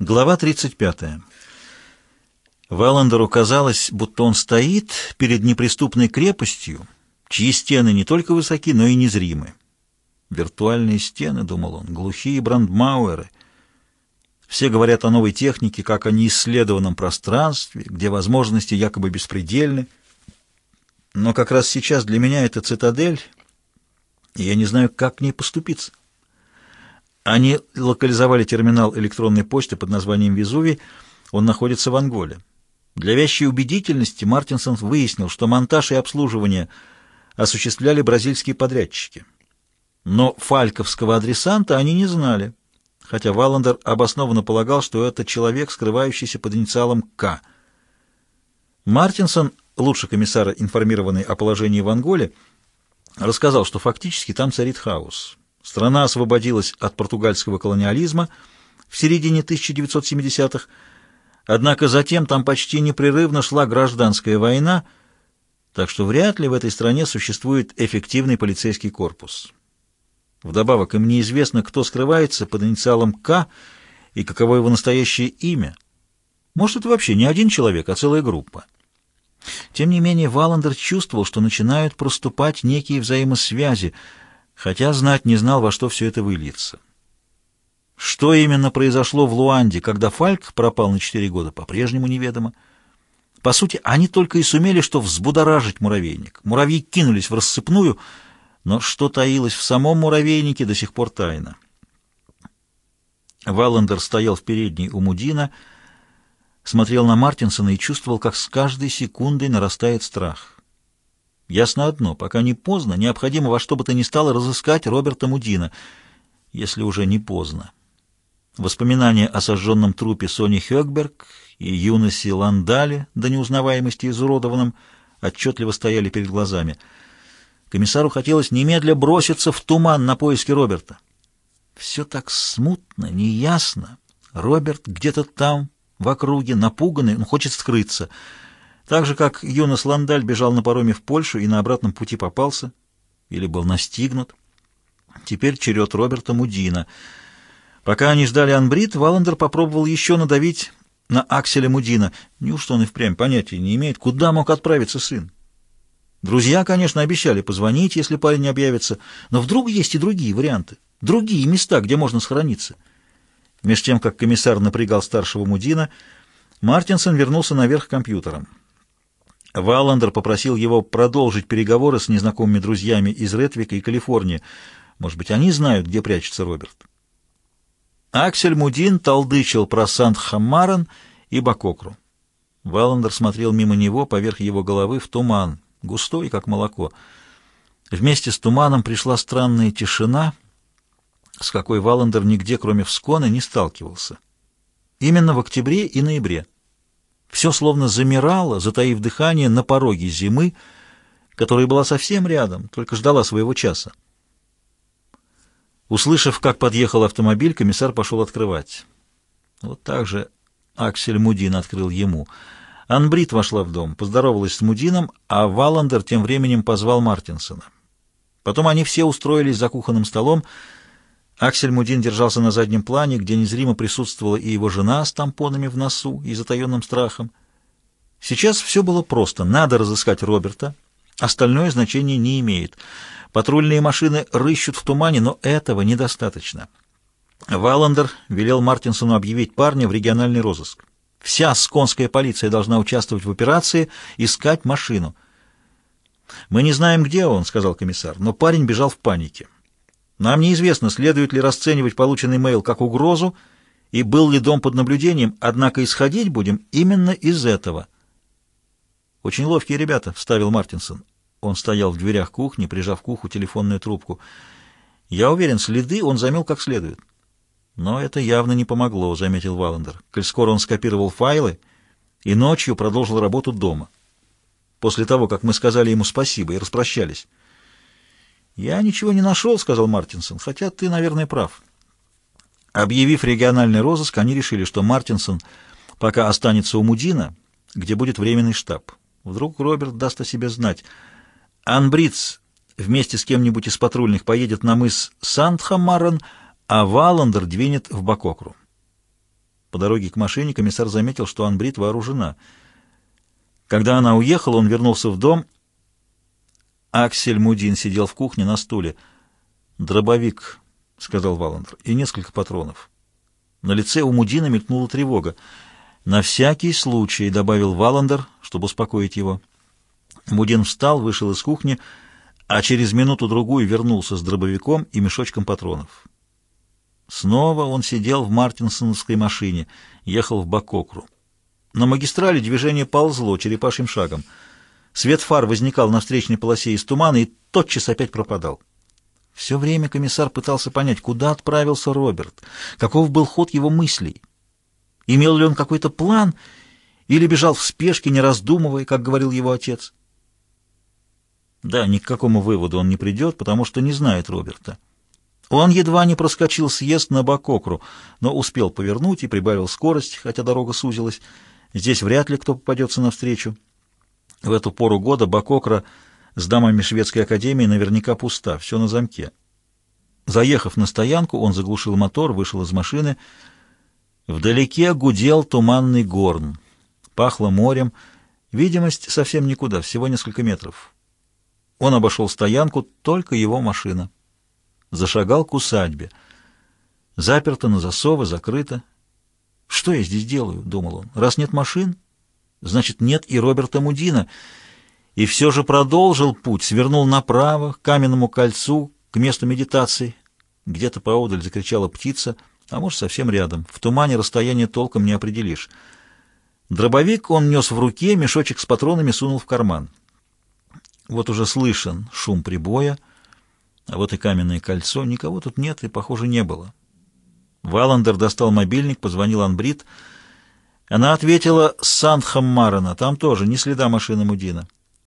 Глава 35. Валандеру казалось, будто он стоит перед неприступной крепостью, чьи стены не только высоки, но и незримы. Виртуальные стены, думал он, глухие брандмауэры. Все говорят о новой технике, как о неисследованном пространстве, где возможности якобы беспредельны. Но как раз сейчас для меня это цитадель, и я не знаю, как к ней поступиться. Они локализовали терминал электронной почты под названием «Везувий». Он находится в Анголе. Для вящей убедительности Мартинсон выяснил, что монтаж и обслуживание осуществляли бразильские подрядчики. Но фальковского адресанта они не знали, хотя Валандер обоснованно полагал, что это человек, скрывающийся под инициалом «К». Мартинсон, лучший комиссар, информированный о положении в Анголе, рассказал, что фактически там царит хаос. Страна освободилась от португальского колониализма в середине 1970-х, однако затем там почти непрерывно шла гражданская война, так что вряд ли в этой стране существует эффективный полицейский корпус. Вдобавок им неизвестно, кто скрывается под инициалом «К» и каково его настоящее имя. Может, это вообще не один человек, а целая группа. Тем не менее, Валандер чувствовал, что начинают проступать некие взаимосвязи, хотя знать не знал, во что все это выльется. Что именно произошло в Луанде, когда Фальк пропал на четыре года, по-прежнему неведомо. По сути, они только и сумели что взбудоражить муравейник. Муравьи кинулись в рассыпную, но что таилось в самом муравейнике, до сих пор тайна. Валандер стоял в передней у Мудина, смотрел на Мартинсона и чувствовал, как с каждой секундой нарастает страх. Ясно одно, пока не поздно, необходимо во что бы то ни стало разыскать Роберта Мудина, если уже не поздно. Воспоминания о сожженном трупе Сони Хёкберг и Юносе Ландале, до неузнаваемости изуродованном, отчетливо стояли перед глазами. Комиссару хотелось немедля броситься в туман на поиски Роберта. Все так смутно, неясно. Роберт где-то там, в округе, напуганный, он хочет скрыться — так же, как Йонас Ландаль бежал на пароме в Польшу и на обратном пути попался, или был настигнут. Теперь черед Роберта Мудина. Пока они ждали Анбрид, Валандер попробовал еще надавить на Акселя Мудина. Неужто он и впрямь понятия не имеет, куда мог отправиться сын? Друзья, конечно, обещали позвонить, если парень не объявится, но вдруг есть и другие варианты, другие места, где можно сохраниться. Меж тем, как комиссар напрягал старшего Мудина, Мартинсон вернулся наверх компьютером. Валандер попросил его продолжить переговоры с незнакомыми друзьями из Ретвика и Калифорнии. Может быть, они знают, где прячется Роберт. Аксель Мудин толдычил про Сант-Хаммарен и Бакокру. Валандер смотрел мимо него, поверх его головы, в туман, густой, как молоко. Вместе с туманом пришла странная тишина, с какой Валандер нигде, кроме Вскона, не сталкивался. Именно в октябре и ноябре. Все словно замирало, затаив дыхание на пороге зимы, которая была совсем рядом, только ждала своего часа. Услышав, как подъехал автомобиль, комиссар пошел открывать. Вот так же Аксель Мудин открыл ему. Анбрид вошла в дом, поздоровалась с Мудином, а Валандер тем временем позвал Мартинсона. Потом они все устроились за кухонным столом, Аксель Мудин держался на заднем плане, где незримо присутствовала и его жена с тампонами в носу и затаенным страхом. Сейчас все было просто. Надо разыскать Роберта. Остальное значение не имеет. Патрульные машины рыщут в тумане, но этого недостаточно. Валандер велел Мартинсону объявить парня в региональный розыск. Вся сконская полиция должна участвовать в операции, искать машину. «Мы не знаем, где он», — сказал комиссар, — но парень бежал в панике. Нам неизвестно, следует ли расценивать полученный мейл как угрозу и был ли дом под наблюдением, однако исходить будем именно из этого. «Очень ловкие ребята», — вставил Мартинсон. Он стоял в дверях кухни, прижав к уху телефонную трубку. «Я уверен, следы он замел как следует». «Но это явно не помогло», — заметил Валандер. «Коль скоро он скопировал файлы и ночью продолжил работу дома. После того, как мы сказали ему спасибо и распрощались». «Я ничего не нашел», — сказал Мартинсон, — «хотя ты, наверное, прав». Объявив региональный розыск, они решили, что Мартинсон пока останется у Мудина, где будет временный штаб. Вдруг Роберт даст о себе знать. Анбриц вместе с кем-нибудь из патрульных поедет на мыс Сандхамарен, а Валандер двинет в Бакокру. По дороге к машине комиссар заметил, что Анбрид вооружена. Когда она уехала, он вернулся в дом. Аксель Мудин сидел в кухне на стуле. «Дробовик», — сказал Валандер, — «и несколько патронов». На лице у Мудина мелькнула тревога. «На всякий случай», — добавил Валандер, чтобы успокоить его. Мудин встал, вышел из кухни, а через минуту-другую вернулся с дробовиком и мешочком патронов. Снова он сидел в мартинсоновской машине, ехал в Бакокру. На магистрали движение ползло черепашьим шагом. Свет фар возникал на встречной полосе из тумана и тотчас опять пропадал. Все время комиссар пытался понять, куда отправился Роберт, каков был ход его мыслей. Имел ли он какой-то план или бежал в спешке, не раздумывая, как говорил его отец? Да, ни к какому выводу он не придет, потому что не знает Роберта. Он едва не проскочил съезд на Бакокру, но успел повернуть и прибавил скорость, хотя дорога сузилась. Здесь вряд ли кто попадется навстречу. В эту пору года Бакокра с дамами шведской академии наверняка пуста, все на замке. Заехав на стоянку, он заглушил мотор, вышел из машины. Вдалеке гудел туманный горн. Пахло морем. Видимость совсем никуда, всего несколько метров. Он обошел стоянку, только его машина. Зашагал к усадьбе. Заперто на засовы, закрыто. «Что я здесь делаю?» — думал он. «Раз нет машин, значит, нет и Роберта Мудина». И все же продолжил путь, свернул направо, к каменному кольцу, к месту медитации. Где-то поодаль закричала птица, а может, совсем рядом. В тумане расстояние толком не определишь. Дробовик он нес в руке, мешочек с патронами сунул в карман. Вот уже слышен шум прибоя, а вот и каменное кольцо. Никого тут нет и, похоже, не было. Валандер достал мобильник, позвонил Анбрид. Она ответила Сандхам Марана. Там тоже ни следа машины Мудина.